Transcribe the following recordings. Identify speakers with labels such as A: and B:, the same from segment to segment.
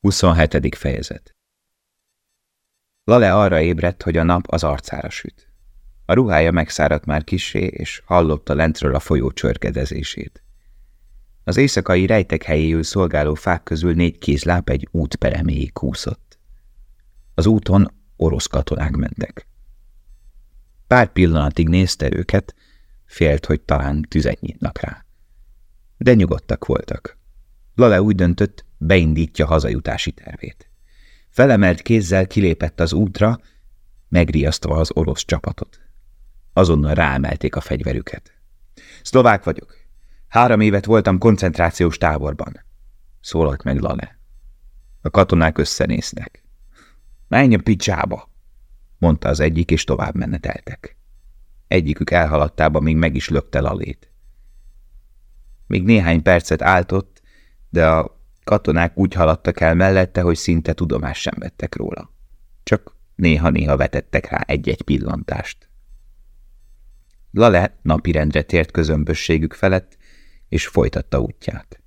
A: 27. fejezet Lale arra ébredt, hogy a nap az arcára süt. A ruhája megszáradt már kisé, és hallotta lentről a folyó csörgedezését. Az éjszakai rejtek helyéül szolgáló fák közül négy kézláp egy út pereméig kúszott. Az úton orosz katonák mentek. Pár pillanatig nézte őket, félt, hogy talán tüzet nyitnak rá. De nyugodtak voltak. Lale úgy döntött, beindítja hazajutási tervét. Felemelt kézzel kilépett az útra, megriasztva az orosz csapatot. Azonnal ráemelték a fegyverüket. Szlovák vagyok. Három évet voltam koncentrációs táborban. Szólalt meg Lale. A katonák összenéznek. Menj a picsába, mondta az egyik, és tovább meneteltek. Egyikük elhaladtába még meg is lökte Lalét. Még néhány percet áltott, de a Katonák úgy haladtak el mellette, hogy szinte tudomás sem vettek róla. Csak néha-néha vetettek rá egy-egy pillantást. Lale napirendre tért közömbösségük felett, és folytatta útját.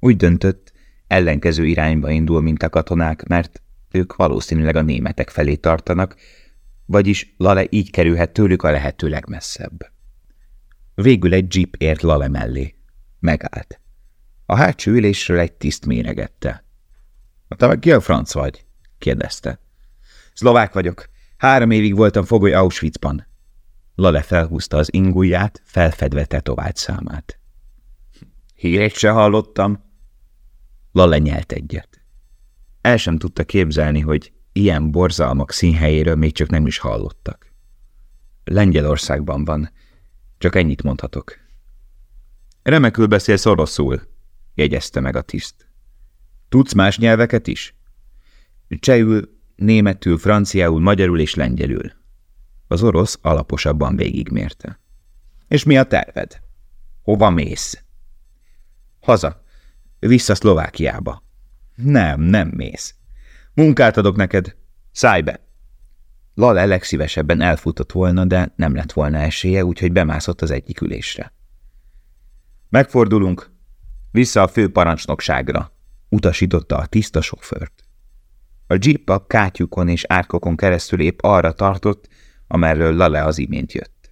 A: Úgy döntött, ellenkező irányba indul, mint a katonák, mert ők valószínűleg a németek felé tartanak, vagyis Lale így kerülhet tőlük a lehető legmesszebb. Végül egy jeep ért Lale mellé. Megállt. A hátsó ülésről egy tiszt méregette. – Te meg ki a franc vagy? – kérdezte. – Szlovák vagyok. Három évig voltam fogoly Auschwitzban. Lale felhúzta az ingujját, felfedve tetovált számát. – Hírét se hallottam. Lale nyelt egyet. El sem tudta képzelni, hogy ilyen borzalmak színhelyéről még csak nem is hallottak. Lengyelországban van, csak ennyit mondhatok. Remekül beszélsz oroszul, jegyezte meg a tiszt. Tudsz más nyelveket is? Csehül, németül, franciául, magyarul és lengyelül. Az orosz alaposabban végigmérte. És mi a terved? Hova mész? Haza. Vissza Szlovákiába. Nem, nem mész. Munkát adok neked. Szállj be! Lale legszívesebben elfutott volna, de nem lett volna esélye, úgyhogy bemászott az egyik ülésre. Megfordulunk, vissza a fő parancsnokságra, utasította a tiszta sofőrt. A jeep a kátyukon és árkokon keresztül épp arra tartott, amerről Lale az imént jött.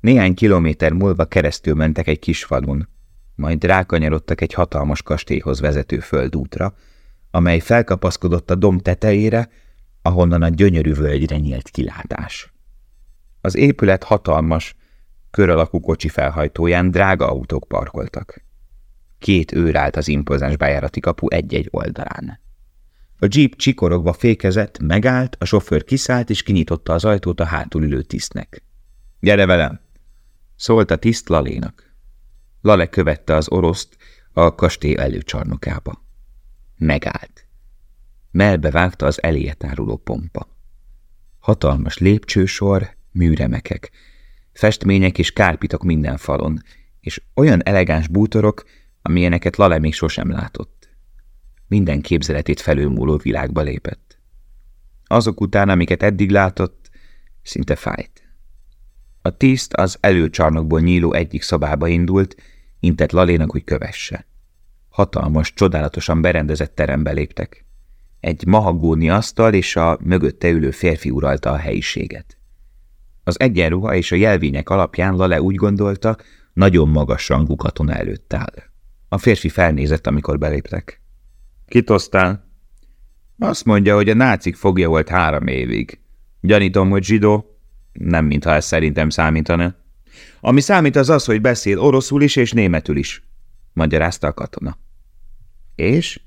A: Néhány kilométer múlva keresztül mentek egy kis falun, majd rákanyarodtak egy hatalmas kastélyhoz vezető földútra, amely felkapaszkodott a dom tetejére, ahonnan a gyönyörű völgyre nyílt kilátás. Az épület hatalmas, kör alakú kocsi felhajtóján drága autók parkoltak. Két őr állt az impozáns bejárati kapu egy-egy oldalán. A jeep csikorogva fékezett, megállt, a sofőr kiszállt és kinyitotta az ajtót a hátul ülő tisztnek. – Gyere velem! – szólt a tiszt Lalénak. Lale követte az oroszt a kastély előcsarnokába. Megállt. Melbe vágta az eléje táruló pompa. Hatalmas lépcsősor, műremekek, festmények és kárpitok minden falon, és olyan elegáns bútorok, amilyeneket Lale még sosem látott. Minden képzeletét felülmúló világba lépett. Azok után, amiket eddig látott, szinte fájt. A tiszt az előcsarnokból nyíló egyik szobába indult, intett Lalénak, hogy kövesse. Hatalmas, csodálatosan berendezett terembe léptek. Egy mahagóni asztal és a mögötte ülő férfi uralta a helyiséget. Az egyenruha és a jelvények alapján Lale úgy gondolta, nagyon magas rangú katona előtt áll. A férfi felnézett, amikor beléptek. Kit osztál? Azt mondja, hogy a nácik fogja volt három évig. Gyanítom, hogy zsidó. Nem, mintha ez szerintem számítana. Ami számít az az, hogy beszél oroszul is és németül is, magyarázta a katona. És?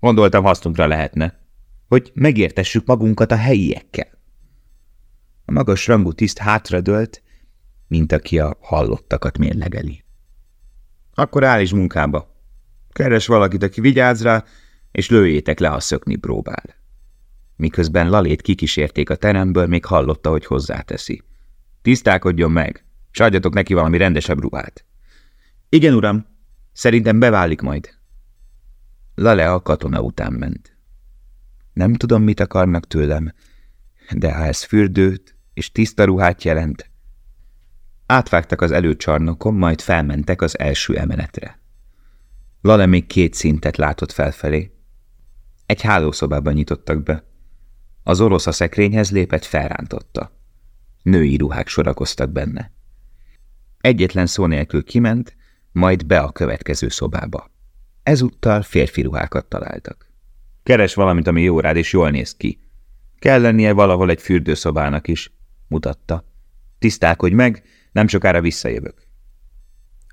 A: Gondoltam, hasznunkra lehetne, hogy megértessük magunkat a helyiekkel. A magas rangú tiszt hátradőlt, mint aki a hallottakat mérlegeli. Akkor áll is munkába. Keres valakit, aki vigyáz rá, és lőjétek le, ha szökni próbál. Miközben Lalét kikísérték a teremből, még hallotta, hogy hozzáteszi. Tisztálkodjon meg, s adjatok neki valami rendesebb ruhát. Igen, uram, szerintem beválik majd. Lale a katona után ment. Nem tudom, mit akarnak tőlem, de ha ez fürdőt és tiszta ruhát jelent, Átvágtak az előcsarnokon, majd felmentek az első emeletre. Lale még két szintet látott felfelé. Egy hálószobában nyitottak be. Az orosz a szekrényhez lépett, felrántotta. Női ruhák sorakoztak benne. Egyetlen szó nélkül kiment, majd be a következő szobába. Ezúttal férfi ruhákat találtak. Keres valamit, ami jó rád és jól néz ki. Kell lennie valahol egy fürdőszobának is, mutatta. Tisztálkodj meg, nem sokára visszajövök.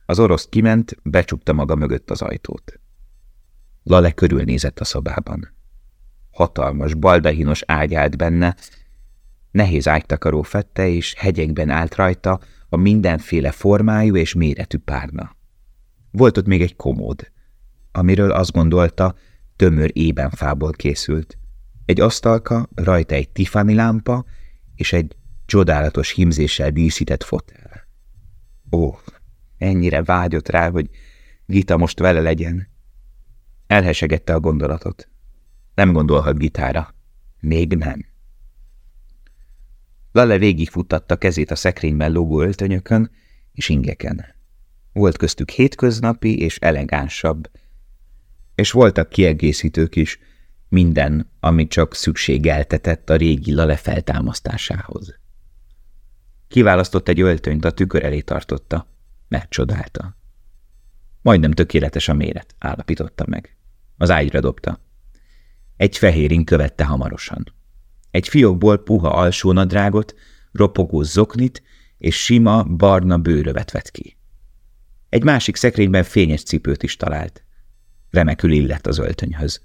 A: Az orosz kiment, becsukta maga mögött az ajtót. Lale körülnézett a szobában. Hatalmas, baldahinos ágy állt benne, nehéz ágytakaró fette, és hegyekben állt rajta a mindenféle formájú és méretű párna. Volt ott még egy komód, amiről azt gondolta, tömör ébenfából készült. Egy asztalka, rajta egy Tiffany lámpa, és egy csodálatos himzéssel díszített fotel. Ó, ennyire vágyott rá, hogy Gita most vele legyen. Elhesegette a gondolatot. Nem gondolhat Gitára. Még nem. Lale végigfuttatta kezét a szekrényben lógó öltönyökön és ingeken. Volt köztük hétköznapi és elegánsabb, és voltak kiegészítők is, minden, amit csak szükségeltetett a régi Lale feltámasztásához. Kiválasztott egy öltönyt, a tükör elé tartotta. Megcsodálta. Majdnem tökéletes a méret, állapította meg. Az ágyra dobta. Egy fehérin követte hamarosan. Egy fiókból puha alsónadrágot, ropogó zoknit és sima, barna bőrövet vett ki. Egy másik szekrényben fényes cipőt is talált. Remekül illett az öltönyhöz.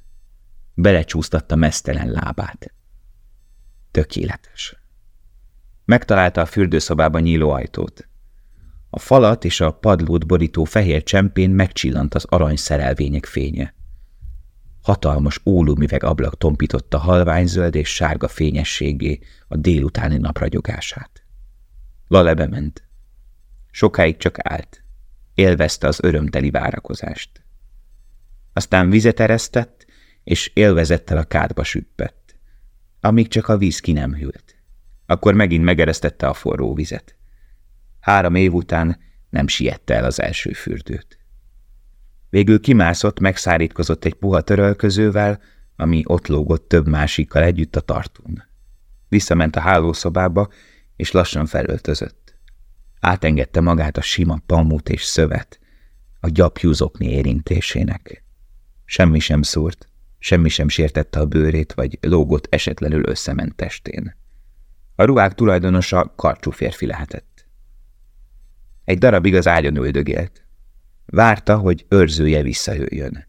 A: Belecsúsztatta mesztelen lábát. Tökéletes. Megtalálta a fürdőszobában nyíló ajtót. A falat és a padlót borító fehér csempén megcsillant az arany szerelvények fénye. Hatalmas ólumüveg ablak tompította halványzöld és sárga fényességé a délutáni napragyogását. Lale bement. Sokáig csak állt. Élvezte az örömteli várakozást. Aztán vizet eresztett, és élvezettel a kádba süppett, amíg csak a víz ki nem hűlt. Akkor megint megeresztette a forró vizet. Három év után nem siette el az első fürdőt. Végül kimászott, megszárítkozott egy puha törölközővel, ami ott lógott több másikkal együtt a tartón. Visszament a hálószobába, és lassan felöltözött. Átengedte magát a sima pamut és szövet, a gyapjúzokni érintésének. Semmi sem szúrt, semmi sem sértette a bőrét, vagy lógott esetlenül összement testén. A ruhák tulajdonosa karcsú férfi lehetett. Egy darabig az ágyon üldögélt. Várta, hogy őrzője visszajöjjön.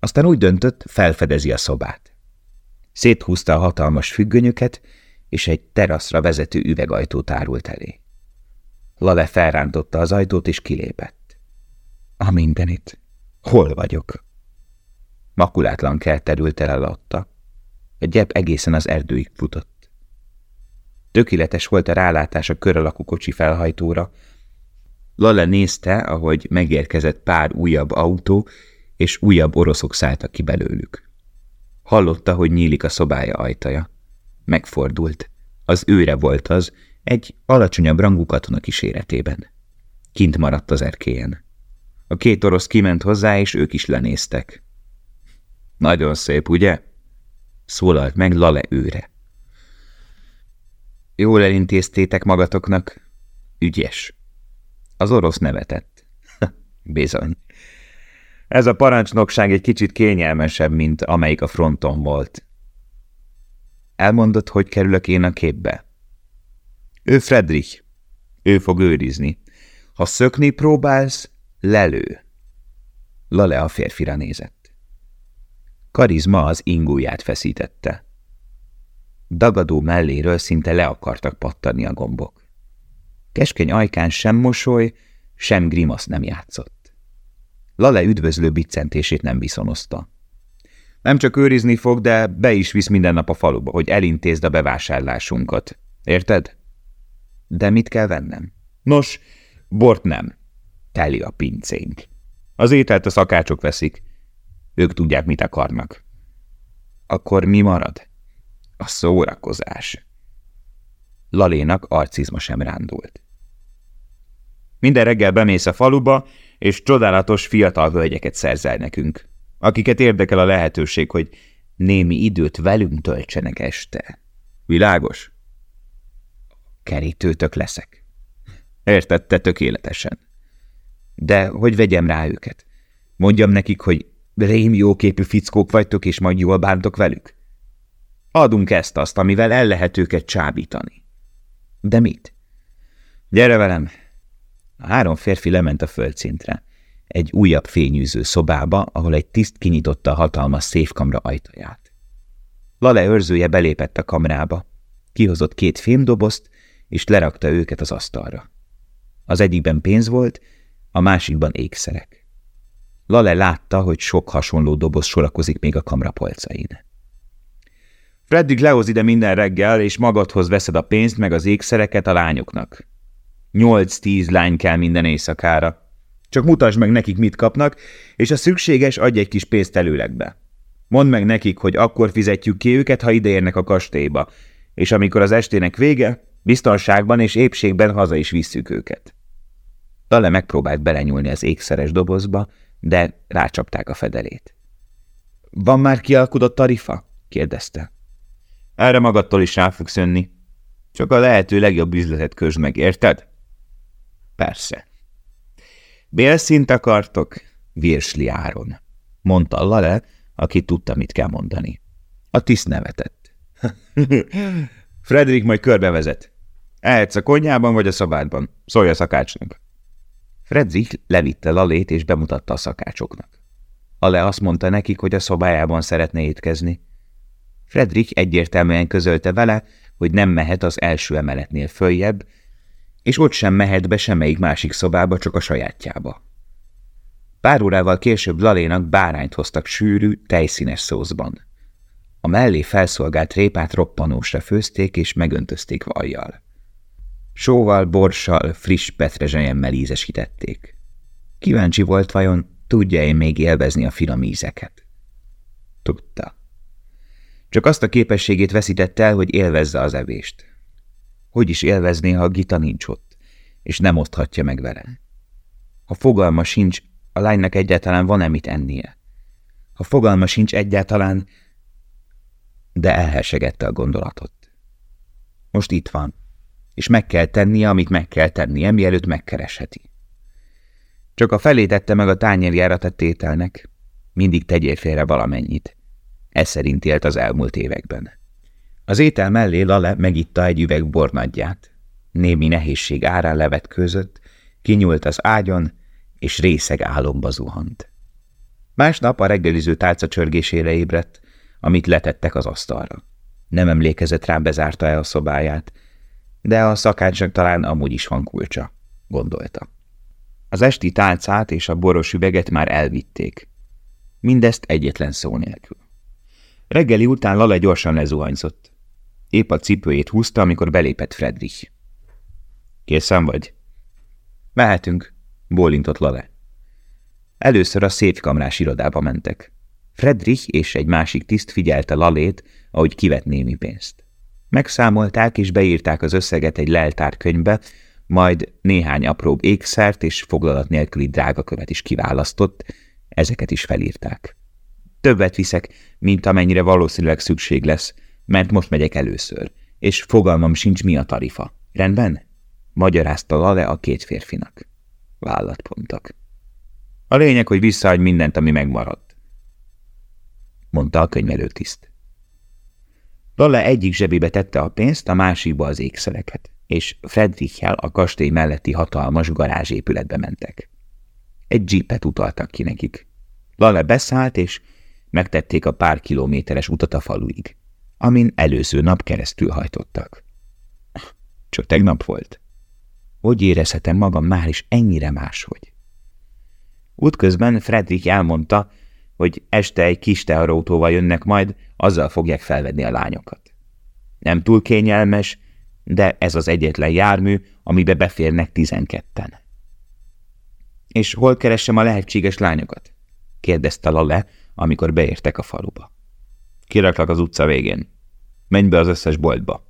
A: Aztán úgy döntött, felfedezi a szobát. Széthúzta a hatalmas függönyöket, és egy teraszra vezető üvegajtót árult elé. Lale felrántotta az ajtót, és kilépett. A mindenit. Hol vagyok? Makulátlan kert terült el alatta. A gyep egészen az erdőig futott. Tökéletes volt a rálátás a kör alakú kocsi felhajtóra, Lale nézte, ahogy megérkezett pár újabb autó, és újabb oroszok szálltak ki belőlük. Hallotta, hogy nyílik a szobája ajtaja. Megfordult. Az őre volt az, egy alacsonyabb rangú katona kíséretében. Kint maradt az erkélyen. A két orosz kiment hozzá, és ők is lenéztek. Nagyon szép, ugye? Szólalt meg Lale őre. Jól elintéztétek magatoknak. Ügyes. Az orosz nevetett. Bizony. Ez a parancsnokság egy kicsit kényelmesebb, mint amelyik a fronton volt. Elmondott, hogy kerülök én a képbe. Ő Friedrich. Ő fog őrizni. Ha szökni próbálsz, lelő. Lale a férfira nézett. Karizma az ingúját feszítette. Dagadó melléről szinte le akartak pattani a gombok. Keskeny ajkán sem mosoly, sem grimasz nem játszott. Lale üdvözlő biccentését nem viszonozta. Nem csak őrizni fog, de be is visz minden nap a faluba, hogy elintézd a bevásárlásunkat. Érted? De mit kell vennem? Nos, bort nem. Teli a pincénk. Az ételt a szakácsok veszik. Ők tudják, mit akarnak. Akkor mi marad? A szórakozás. Lalénak arcizma sem rándult. Minden reggel bemész a faluba, és csodálatos fiatal völgyeket szerzel nekünk. akiket érdekel a lehetőség, hogy némi időt velünk töltsenek este. Világos? Kerítőtök leszek. Értette tökéletesen. De hogy vegyem rá őket? Mondjam nekik, hogy rém jóképű fickók vagytok, és majd jól bántok velük? Adunk ezt-azt, amivel el lehet őket csábítani. De mit? Gyere velem! A három férfi lement a földszintre. Egy újabb fényűző szobába, ahol egy tiszt kinyitotta a hatalmas széfkamra ajtaját. Lale őrzője belépett a kamrába. Kihozott két fémdobozt, és lerakta őket az asztalra. Az egyikben pénz volt, a másikban ékszerek. Lale látta, hogy sok hasonló doboz sorakozik még a kamra polcain. Fredrik lehoz ide minden reggel, és magadhoz veszed a pénzt meg az ékszereket a lányoknak. Nyolc-tíz lány kell minden éjszakára. Csak mutasd meg nekik, mit kapnak, és a szükséges, adj egy kis pénzt előlegbe. Mondd meg nekik, hogy akkor fizetjük ki őket, ha ideérnek a kastélyba, és amikor az estének vége, biztonságban és épségben haza is visszük őket. Dale megpróbált belenyúlni az ékszeres dobozba, de rácsapták a fedelét. – Van már kialkudott tarifa? – kérdezte. – Erre magadtól is rá fogsz jönni. Csak a lehető legjobb üzletet közd meg, érted? – Persze. – Bélszint akartok? – Virsli áron – mondta Lale, aki tudta, mit kell mondani. A tiszt nevetett. – Fredrik majd körbevezet. Ehetsz a konyhában vagy a szabádban. Szólj a szakácsnak. Fredrik levitte Lalét és bemutatta a szakácsoknak. Ale azt mondta nekik, hogy a szobájában szeretne étkezni. Fredrik egyértelműen közölte vele, hogy nem mehet az első emeletnél följebb, és ott sem mehet be semmelyik másik szobába, csak a sajátjába. Pár órával később Lalénak bárányt hoztak sűrű, tejszínes szószban. A mellé felszolgált répát roppanósra főzték és megöntözték vajjal. Sóval, borssal, friss petrezselyemmel ízesítették. Kíváncsi volt vajon, tudja-e még élvezni a finom ízeket? Tudta. Csak azt a képességét veszítette el, hogy élvezze az evést. Hogy is élvezné, ha a Gita nincs ott, és nem oszthatja meg vele? Ha fogalma sincs, a lánynak egyáltalán van-e mit ennie? Ha fogalma sincs egyáltalán, de elhesegette a gondolatot. Most itt van, és meg kell tennie, amit meg kell tennie, mielőtt megkeresheti. Csak a felé tette meg a tányérjára tett ételnek. Mindig tegyél félre valamennyit. Ez szerint élt az elmúlt években. Az étel mellé Lale megitta egy üveg bornadját. Némi nehézség árán levet között, kinyúlt az ágyon, és részeg álomba zuhant. Másnap a reggeliző tálca csörgésére ébredt, amit letettek az asztalra. Nem emlékezett rá, bezárta el a szobáját, de a szakácsnak talán amúgy is van kulcsa, gondolta. Az esti tálcát és a boros üveget már elvitték. Mindezt egyetlen szó nélkül. Reggeli után Lale gyorsan lezuhanyzott. Épp a cipőjét húzta, amikor belépett Friedrich. Készen vagy? Mehetünk, bólintott Lale. Először a széfkamrás irodába mentek. Friedrich és egy másik tiszt figyelte Lalét, ahogy kivett némi pénzt. Megszámolták és beírták az összeget egy leltárkönyvbe, majd néhány apróbb ékszert és foglalat nélküli drágakövet is kiválasztott, ezeket is felírták. Többet viszek, mint amennyire valószínűleg szükség lesz, mert most megyek először, és fogalmam sincs, mi a tarifa. Rendben? Magyarázta Lale a két férfinak. Vállatpontok. A lényeg, hogy visszaadj mindent, ami megmaradt, mondta a könyvelőtiszt. Lala egyik zsebébe tette a pénzt, a másikba az ékszereket, és Fredrichel a kastély melletti hatalmas garázsépületbe mentek. Egy jeepet utaltak ki nekik. Lale beszállt, és megtették a pár kilométeres utat a faluig, amin előző nap keresztül hajtottak. Csak tegnap volt. Hogy érezhetem magam már is ennyire máshogy? Útközben Fredrik elmondta, hogy este egy kis teherautóval jönnek majd, azzal fogják felvedni a lányokat. Nem túl kényelmes, de ez az egyetlen jármű, amibe beférnek tizenketten. És hol keressem a lehetséges lányokat? Kérdezte Lale, amikor beértek a faluba. Kiraklak az utca végén. Menj be az összes boltba.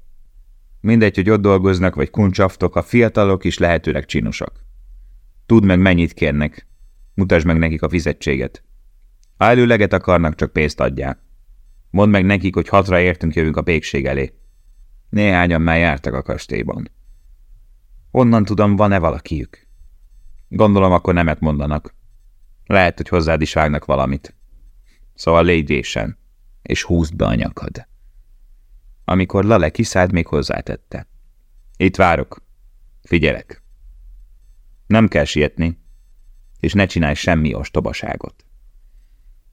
A: Mindegy, hogy ott dolgoznak, vagy kuncsaftok, a fiatalok is lehetőleg csinosak. Tudd meg, mennyit kérnek. Mutasd meg nekik a fizetséget. Ha előleget akarnak, csak pénzt adják. Mondd meg nekik, hogy hatra értünk jövünk a pékség elé. Néhányan már jártak a kastélyban. Onnan tudom, van-e valakiük? Gondolom, akkor nemet mondanak. Lehet, hogy hozzád is vágnak valamit. Szóval légy résen, és húzd be a nyakad. Amikor Lale kiszállt, még hozzátette. Itt várok. Figyelek. Nem kell sietni, és ne csinálj semmi ostobaságot.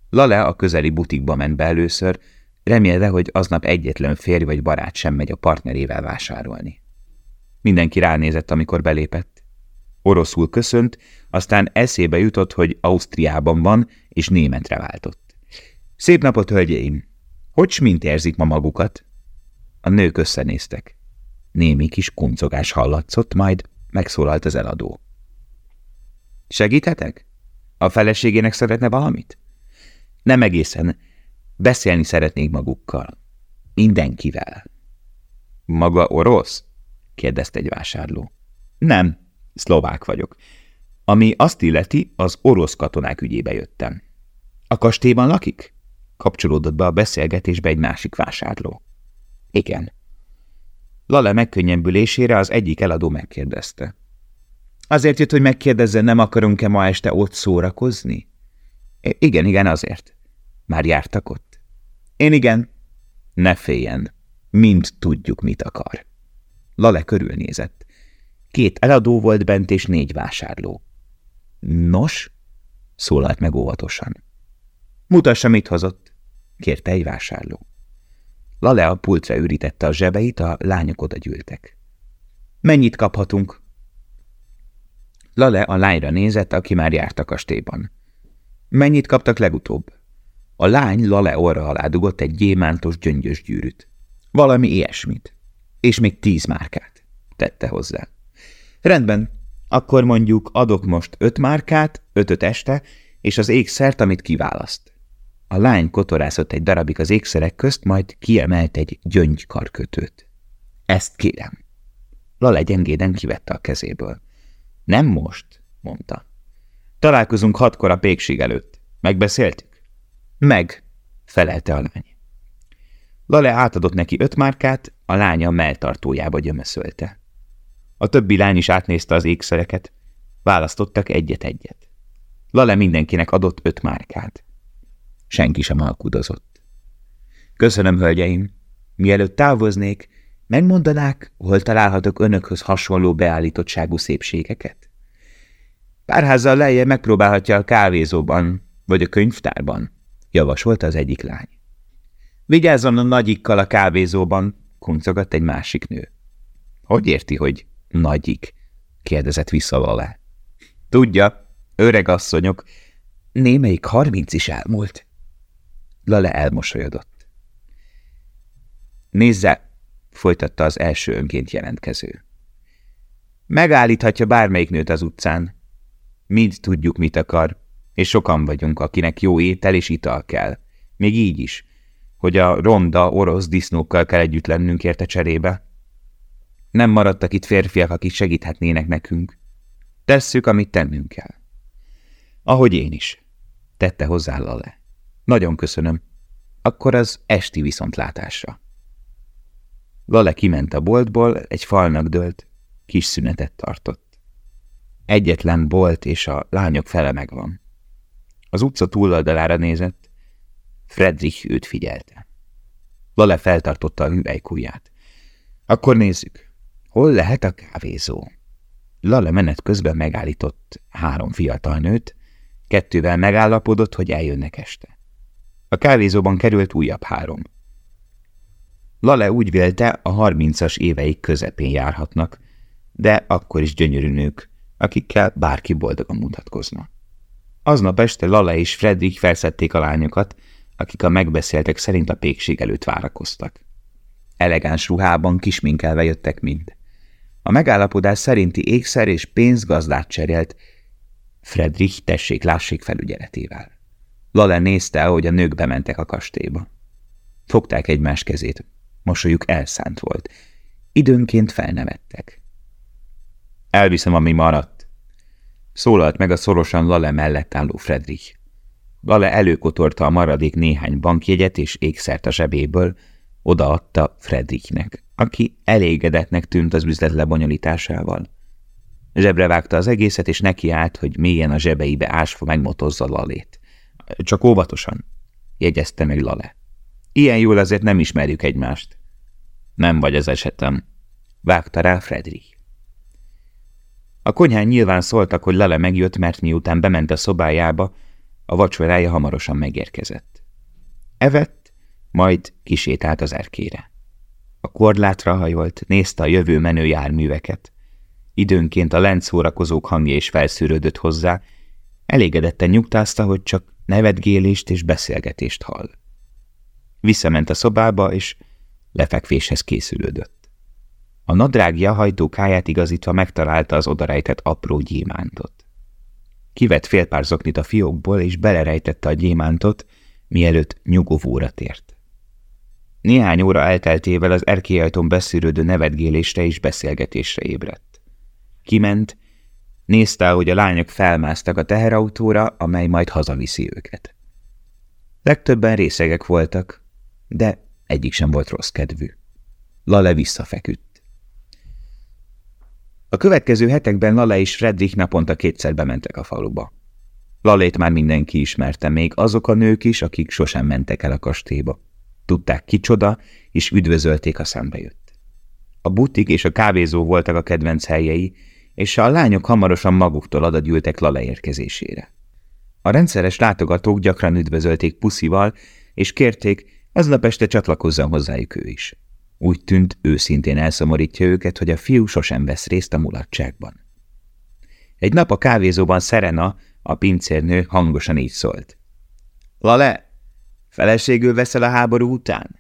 A: Lale a közeli butikba ment be először, remélve, hogy aznap egyetlen férj vagy barát sem megy a partnerével vásárolni. Mindenki ránézett, amikor belépett. Oroszul köszönt, aztán eszébe jutott, hogy Ausztriában van, és németre váltott. Szép napot, hölgyeim! Hogy mint érzik ma magukat? A nők összenéztek. Némi kis kuncogás hallatszott, majd megszólalt az eladó. Segíthetek? A feleségének szeretne valamit? Nem egészen. Beszélni szeretnék magukkal. Mindenkivel. Maga orosz? kérdezte egy vásárló. Nem, szlovák vagyok. Ami azt illeti, az orosz katonák ügyébe jöttem. A kastélyban lakik? Kapcsolódott be a beszélgetésbe egy másik vásárló. Igen. Lale megkönnyebbülésére az egyik eladó megkérdezte. Azért jött, hogy megkérdezze, nem akarunk-e ma este ott szórakozni? Igen, igen, azért. Már jártak ott? Én igen. Ne féljen. Mind tudjuk, mit akar. Lale körülnézett. Két eladó volt bent, és négy vásárló. Nos? szólalt meg óvatosan. Mutassa, mit hozott, kérte egy vásárló. Lale a pultra ürítette a zsebeit, a lányok oda gyűltek. Mennyit kaphatunk? Lale a lányra nézett, aki már járt a kastélyban. Mennyit kaptak legutóbb? A lány Lale orra alá dugott egy gyémántos gyöngyös gyűrűt. Valami ilyesmit. És még tíz márkát, tette hozzá. Rendben, akkor mondjuk adok most öt márkát, ötöt este, és az ékszert, amit kiválaszt. A lány kotorászott egy darabig az ékszerek közt, majd kiemelt egy gyöngykarkötőt. Ezt kérem. Lale gyengéden kivette a kezéből. Nem most, mondta. Találkozunk hatkor a pékség előtt. Megbeszéltük? Meg, felelte a lány. Lale átadott neki öt márkát, a lánya melltartójába gyömöszölte. A többi lány is átnézte az ékszereket. Választottak egyet-egyet. Lale mindenkinek adott öt márkát. Senki sem alkudozott. Köszönöm, hölgyeim. Mielőtt távoznék, megmondanák, hol találhatok önökhöz hasonló beállítottságú szépségeket? Párházzal lejjebb megpróbálhatja a kávézóban, vagy a könyvtárban, javasolta az egyik lány. Vigyázzon a nagyikkal a kávézóban, kuncogott egy másik nő. Hogy érti, hogy nagyik? kérdezett vissza Lale. Tudja, öreg asszonyok, némelyik harminc is elmúlt. Lale elmosolyodott. Nézze, folytatta az első önként jelentkező. Megállíthatja bármelyik nőt az utcán. Mind tudjuk, mit akar, és sokan vagyunk, akinek jó étel és ital kell. Még így is, hogy a ronda orosz disznókkal kell együtt lennünk érte cserébe. Nem maradtak itt férfiak, akik segíthetnének nekünk. Tesszük, amit tennünk kell. Ahogy én is, tette hozzá le. Nagyon köszönöm. Akkor az esti viszontlátásra. Lale kiment a boltból, egy falnak dőlt, kis szünetet tartott. Egyetlen bolt és a lányok fele megvan. Az utca túloldalára nézett, Friedrich őt figyelte. Lale feltartotta a hüvelykújját. Akkor nézzük, hol lehet a kávézó? Lale menet közben megállított három fiatal nőt, kettővel megállapodott, hogy eljönnek este. A kávézóban került újabb három. Lale úgy vélte, a harmincas éveik közepén járhatnak, de akkor is gyönyörű nők, akikkel bárki boldogan mutatkozna. Aznap este Lale és Fredrik felszedték a lányokat, akik a megbeszéltek szerint a pékség előtt várakoztak. Elegáns ruhában kisminkelve jöttek mind. A megállapodás szerinti ékszer és pénzgazdát cserélt Fredrik tessék-lássék felügyeletével. Lale nézte, hogy a nők bementek a kastélyba. Fogták egymás kezét. Mosolyuk elszánt volt. Időnként felnevettek. Elviszem, ami maradt. Szólalt meg a szorosan Lale mellett álló Fredrik. Lale előkotorta a maradék néhány bankjegyet és ékszert a zsebéből, odaadta Fredriknek, aki elégedetnek tűnt az üzlet lebonyolításával. Zsebre vágta az egészet, és nekiállt, hogy mélyen a zsebeibe ásva megmotozza Lalét. Csak óvatosan, jegyezte meg Lale. Ilyen jól azért nem ismerjük egymást. Nem vagy az esetem, vágta rá Fredrik. A konyhán nyilván szóltak, hogy Lale megjött, mert miután bement a szobájába, a vacsorája hamarosan megérkezett. Evett, majd kisétált az erkére. A korlátra hajolt, nézte a jövő menő járműveket. Időnként a lent szórakozók hangja is felszűrődött hozzá, elégedetten nyugtázta, hogy csak nevetgélést és beszélgetést hall. Visszament a szobába, és lefekvéshez készülődött. A nadrágja hajtókáját igazítva megtalálta az odarejtett apró gyémántot. Kivett fél pár zoknit a fiókból, és belerejtette a gyémántot, mielőtt nyugovóra tért. Néhány óra elteltével az erkélyajtón beszűrődő nevetgélésre és beszélgetésre ébredt. Kiment, nézte, hogy a lányok felmásztak a teherautóra, amely majd hazaviszi őket. Legtöbben részegek voltak, de egyik sem volt rossz kedvű. Lale visszafeküdt. A következő hetekben Lale és Fredrik naponta kétszer bementek a faluba. Lalét már mindenki ismerte, még azok a nők is, akik sosem mentek el a kastélyba. Tudták kicsoda, és üdvözölték a szembejött. A butik és a kávézó voltak a kedvenc helyei, és a lányok hamarosan maguktól adagyűltek Lale érkezésére. A rendszeres látogatók gyakran üdvözölték puszival, és kérték, aznap este csatlakozzon hozzájuk ő is. Úgy tűnt, őszintén elszomorítja őket, hogy a fiú sosem vesz részt a mulatságban. Egy nap a kávézóban Serena, a pincérnő hangosan így szólt. Lale, feleségül veszel a háború után?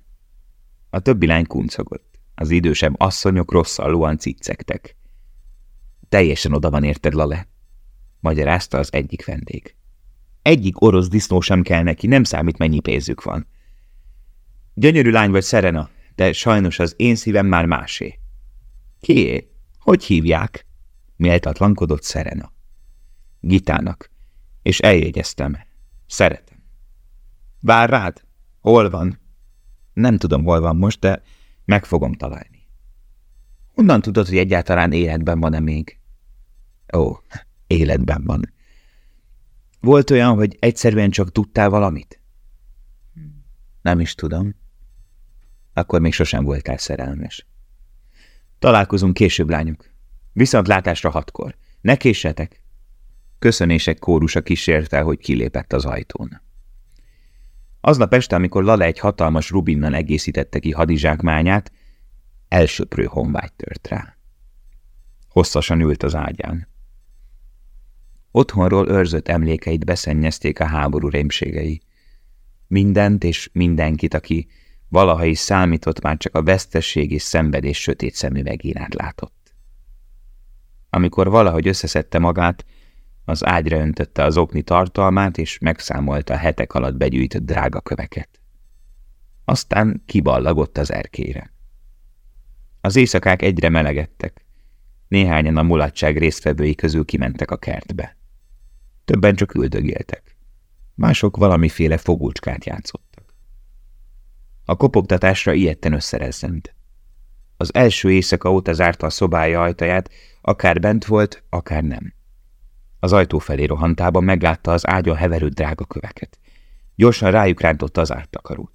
A: A többi lány kuncogott. Az idősebb asszonyok rosszallóan ciccegtek. Teljesen oda van érted, Lale, magyarázta az egyik vendég. Egyik orosz disznó sem kell neki, nem számít, mennyi pénzük van. Gyönyörű lány vagy, Serena, de sajnos az én szívem már másé. Kié? Hogy hívják? Méltatlankodott Serena. Gitának. És eljegyeztem. Szeretem. Vár rád? Hol van? Nem tudom, hol van most, de meg fogom találni. Honnan tudod, hogy egyáltalán életben van-e még? Ó, életben van. Volt olyan, hogy egyszerűen csak tudtál valamit? Nem is tudom. Akkor még sosem voltál szerelmes. Találkozunk később, lányok. Viszontlátásra hatkor. Ne késsetek! Köszönések kórusa kísérte, hogy kilépett az ajtón. Aznap este, amikor Lale egy hatalmas rubinnal egészítette ki hadizsákmányát, elsöprő honvágy tört rá. Hosszasan ült az ágyán. Otthonról őrzött emlékeit beszennyezték a háború rémségei. Mindent és mindenkit, aki Valaha is számított már csak a vesztesség és szenvedés sötét szemüvegén látott. Amikor valahogy összeszedte magát, az ágyra öntötte az okni tartalmát, és megszámolta a hetek alatt begyűjtött drága köveket. Aztán kiballagott az erkére. Az éjszakák egyre melegedtek. Néhányan a mulatság résztvevői közül kimentek a kertbe. Többen csak üldögéltek. Mások valamiféle fogulcskát játszott. A kopogtatásra ilyetten összerezzent. Az első éjszaka óta zárta a szobája ajtaját, akár bent volt, akár nem. Az ajtó felé rohantában meglátta az ágyon heverő drága köveket. Gyorsan rájuk rántotta az ártakarót.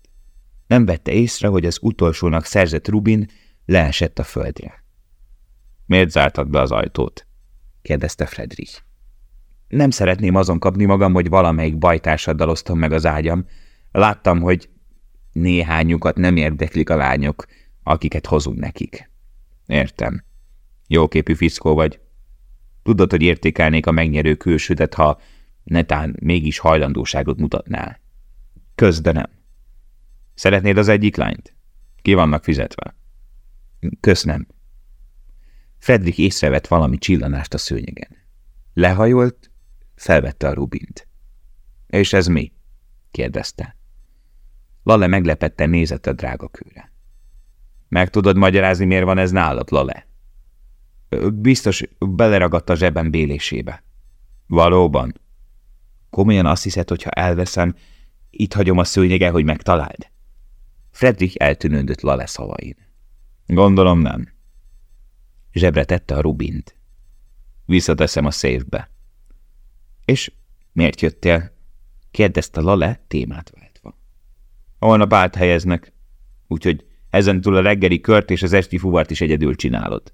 A: Nem vette észre, hogy az utolsónak szerzett Rubin leesett a földre. – Miért zártad be az ajtót? – kérdezte Fredrik. – Nem szeretném azon kapni magam, hogy valamelyik bajtársaddal osztom meg az ágyam. Láttam, hogy Néhányukat nem érdeklik a lányok, akiket hozunk nekik. Értem. Jóképű fiszkó vagy. Tudod, hogy értékelnék a megnyerő külsődet, ha netán mégis hajlandóságot mutatnál. Közde nem. Szeretnéd az egyik lányt? Ki vannak fizetve? Köszönöm. Fredrik észrevett valami csillanást a szőnyegen. Lehajolt, felvette a rubint. És ez mi? kérdezte. Lale meglepetten nézett a drága kőre. Meg tudod magyarázni, miért van ez nálad, Lale? Biztos beleragadt a zsebem bélésébe. Valóban? Komolyan azt hiszed, hogy ha elveszem, itt hagyom a szőnyege, hogy megtaláld? Fredrik eltűnődött Lale szavain. Gondolom nem. Zsebre tette a rubint. Visszateszem a széfbe. És miért jöttél? kérdezte Lale témát váltva. Holnap áthelyeznek, úgyhogy ezentúl a reggeli kört és az esti fuvart is egyedül csinálod.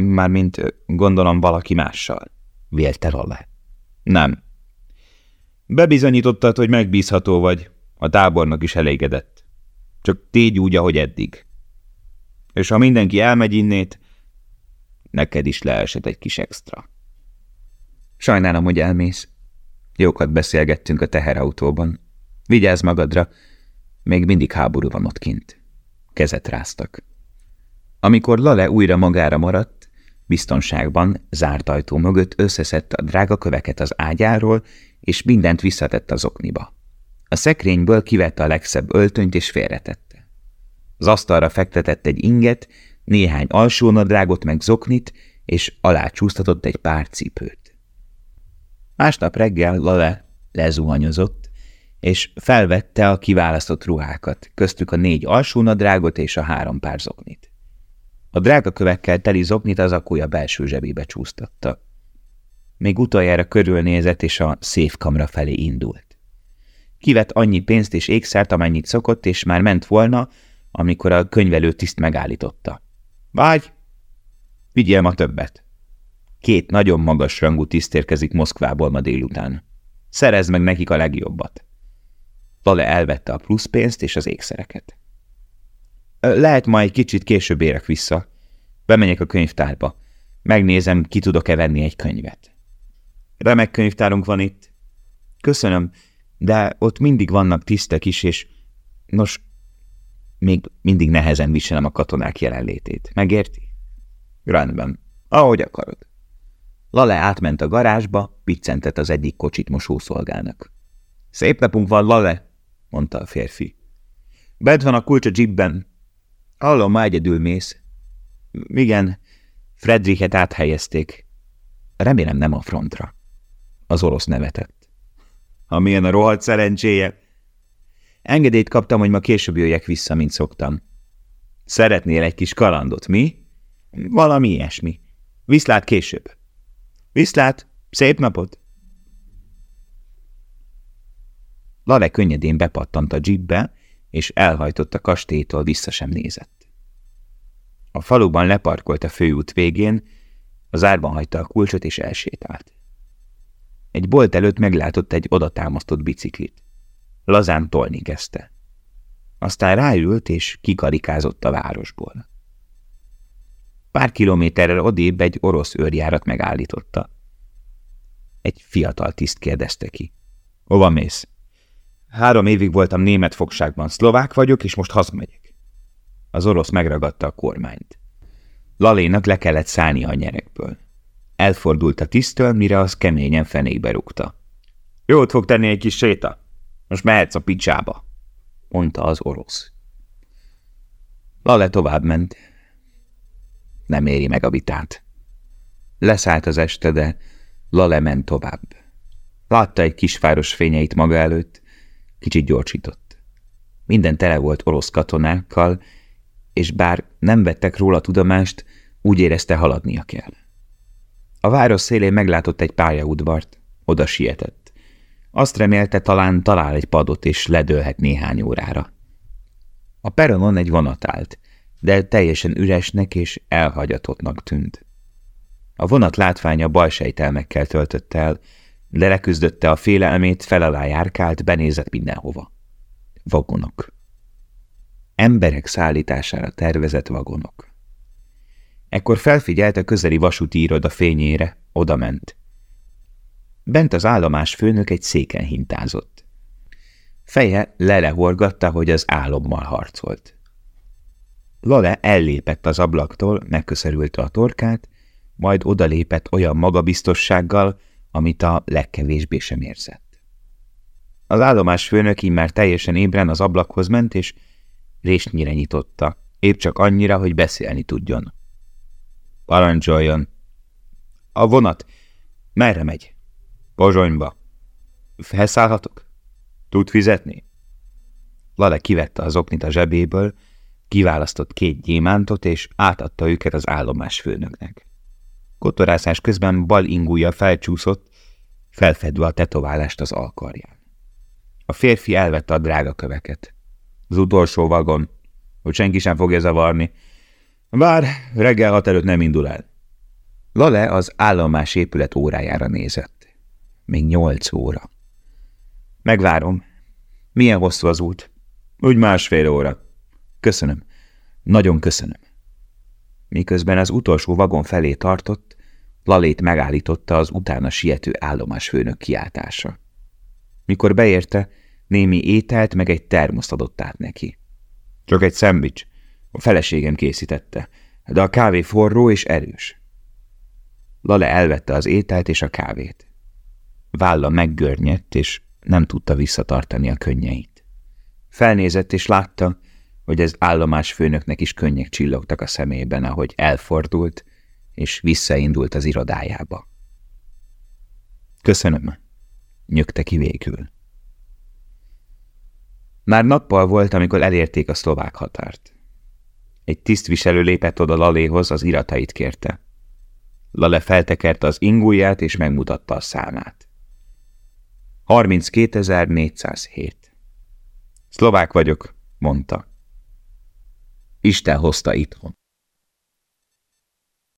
A: Mármint gondolom valaki mással, vélte Lale. Nem. Bebizonyítottad, hogy megbízható vagy. A tábornak is elégedett. Csak tégy úgy, ahogy eddig. És ha mindenki elmegy innét, neked is leesett egy kis extra. Sajnálom, hogy elmész. Jókat beszélgettünk a teherautóban. Vigyázz magadra, még mindig háború van ott kint. Kezet ráztak. Amikor Lale újra magára maradt, biztonságban, zárt ajtó mögött összeszedte a drága köveket az ágyáról, és mindent visszatett az okniba. A szekrényből kivette a legszebb öltönyt és félretette. Az asztalra fektetett egy inget, néhány alsónadrágot meg zoknit, és alá csúsztatott egy pár cipőt. Másnap reggel Lale lezuhanyozott, és felvette a kiválasztott ruhákat, köztük a négy alsónadrágot és a három pár zoknit. A drága kövekkel teli zoknit az akúja belső zsebébe csúsztatta. Még utoljára körülnézett, és a széfkamra felé indult. Kivett annyi pénzt és ékszert, amennyit szokott, és már ment volna, amikor a könyvelő tiszt megállította. Vágy, vigyél ma többet. Két nagyon magas rangú tiszt érkezik Moszkvából ma délután. Szerezd meg nekik a legjobbat. Lale elvette a pluszpénzt és az ékszereket. Lehet ma egy kicsit később érek vissza. Bemegyek a könyvtárba. Megnézem, ki tudok-e venni egy könyvet. Remek könyvtárunk van itt. Köszönöm, de ott mindig vannak tisztek is, és nos, még mindig nehezen viselem a katonák jelenlétét. Megérti? Rendben. Ahogy akarod. Lale átment a garázsba, piccentett az egyik kocsit mosószolgának. Szép napunk van, Lale, mondta a férfi. Bed van a kulcs a jeepben. Hallom, már egyedül mész. Igen, Fredrichet áthelyezték. Remélem nem a frontra. Az orosz nevetett. Amilyen a rohadt szerencséje. Engedélyt kaptam, hogy ma később jöjjek vissza, mint szoktam. Szeretnél egy kis kalandot, mi? Valami ilyesmi. Viszlát később. Viszlát, szép napot! Lale könnyedén bepattant a jeepbe, és elhajtott a kastélytól vissza sem nézett. A faluban leparkolt a főút végén, az árban hagyta a kulcsot és elsétált. Egy bolt előtt meglátott egy odatámasztott biciklit. Lazán tolni kezdte. Aztán ráült és kikarikázott a városból. Pár kilométerrel odébb egy orosz őrjárat megállította. Egy fiatal tiszt kérdezte ki. Hova mész? Három évig voltam német fogságban, szlovák vagyok, és most hazamegyek. Az orosz megragadta a kormányt. Lalénak le kellett szállni a nyerekből. Elfordult a tisztől, mire az keményen fenékbe rúgta. Jót fog tenni egy kis séta. Most mehetsz a picsába, mondta az orosz. Lale tovább ment. Nem éri meg a vitát. Leszállt az este, de Lale ment tovább. Látta egy kisváros fényeit maga előtt, kicsit gyorsított. Minden tele volt orosz katonákkal, és bár nem vettek róla tudomást, úgy érezte haladnia kell. A város szélén meglátott egy pályaudvart, oda sietett. Azt remélte, talán talál egy padot, és ledőlhet néhány órára. A peronon egy vonat állt, de teljesen üresnek és elhagyatottnak tűnt. A vonat látványa balsejtelmekkel töltött el, de leküzdötte a félelmét, felalá járkált, benézett mindenhova. Vagonok. Emberek szállítására tervezett vagonok. Ekkor felfigyelt a közeli vasúti iroda fényére, odament. Bent az állomás főnök egy széken hintázott. Feje lelehorgatta, hogy az álommal harcolt. Lale ellépett az ablaktól, megköszörülte a torkát, majd odalépett olyan magabiztossággal, amit a legkevésbé sem érzett. Az állomás főnök már teljesen ébren az ablakhoz ment, és résnyire nyitotta, épp csak annyira, hogy beszélni tudjon. Parancsoljon! A vonat! Merre megy? Pozsonyba. Felszállhatok? Tud fizetni? Lale kivette az oknit a zsebéből, kiválasztott két gyémántot, és átadta őket az állomás főnöknek. Kotorászás közben bal ingúja felcsúszott, felfedve a tetoválást az alkarján. A férfi elvette a drága köveket. Az utolsó vagon, hogy senki sem fogja zavarni. Bár reggel hat előtt nem indul el. Lale az állomás épület órájára nézett. Még nyolc óra. Megvárom. Milyen hosszú az út? Úgy másfél óra. Köszönöm. Nagyon köszönöm. Miközben az utolsó vagon felé tartott, Lalét megállította az utána siető állomásfőnök kiáltása. Mikor beérte, némi ételt meg egy termoszt adott át neki. Csak egy szendvics. A feleségem készítette, de a kávé forró és erős. Lale elvette az ételt és a kávét. Válla meggörnyedt, és nem tudta visszatartani a könnyeit. Felnézett, és látta, hogy az állomás főnöknek is könnyek csillogtak a szemében, ahogy elfordult, és visszaindult az irodájába. Köszönöm, nyögte ki végül. Már nappal volt, amikor elérték a szlovák határt. Egy tisztviselő lépett oda Laléhoz, az iratait kérte. Lale feltekerte az ingúját, és megmutatta a számát. 32.407. Szlovák vagyok, mondta. Isten hozta itthon.